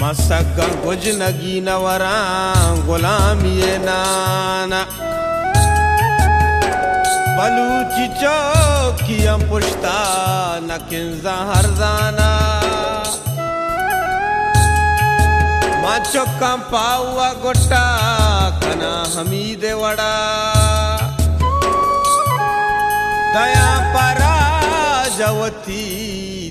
مسگا گج نگی نوران غلامی نانا بلوچی چوکیم پشتا نکنزا ہر زانا ماں چوکم پاوا گوٹا کنا حمید وڑا دیا پرا جوتی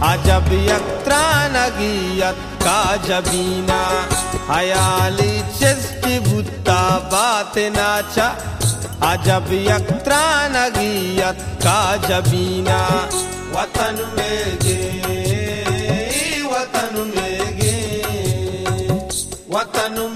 ناچا عجب یکترانگیت کا جبینا حیالی چستی بوتا بات ناچا عجب یکترانگیت کا جبینا وطن میں گے وطن میں گے وطن میں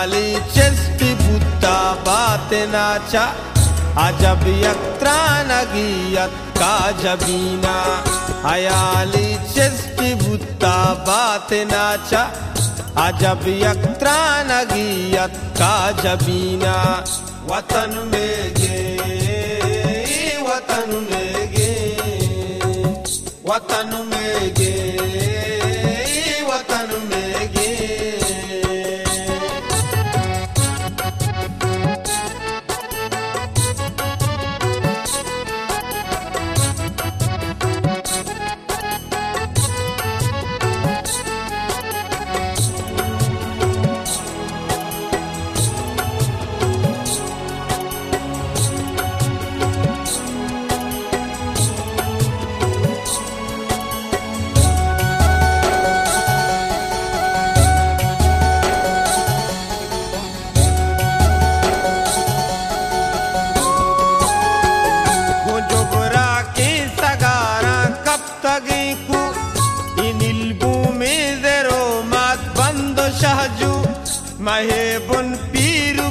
اجب یکران گی یت کا جبین عیالی چات ناچا اجب یقرا نی یت کا جبین وطن میں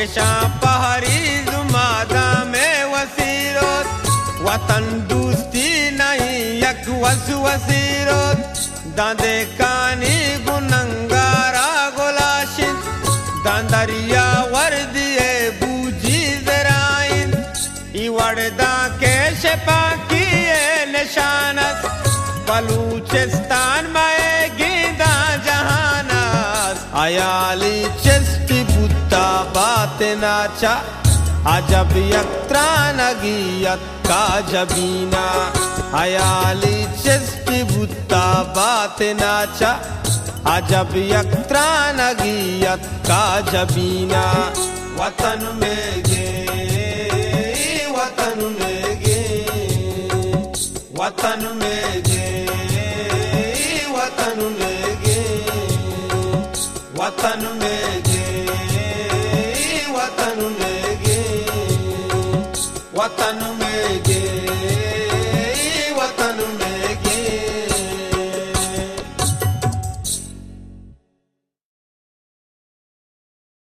پیشاں پہاری زمادہ میں وسیروت وطن دوستی نہیں، یک وس وسیروت داندے کانی گننگارا گلاشن داندریا وردیے بوجی ذرائن ایوڑدا کے شپاکیے نشانت، بلوچستان میں گیندہ جہانت۔ آیالی چستی بوتا بات ناچا عجب یکترانگیت کا جبینا حیالی چستی بوتا بات ناچا عجب یکترانگیت کا جبینا وطن میں گے وطن میں گے وطن میں گے وطن میں وطن میں گے۔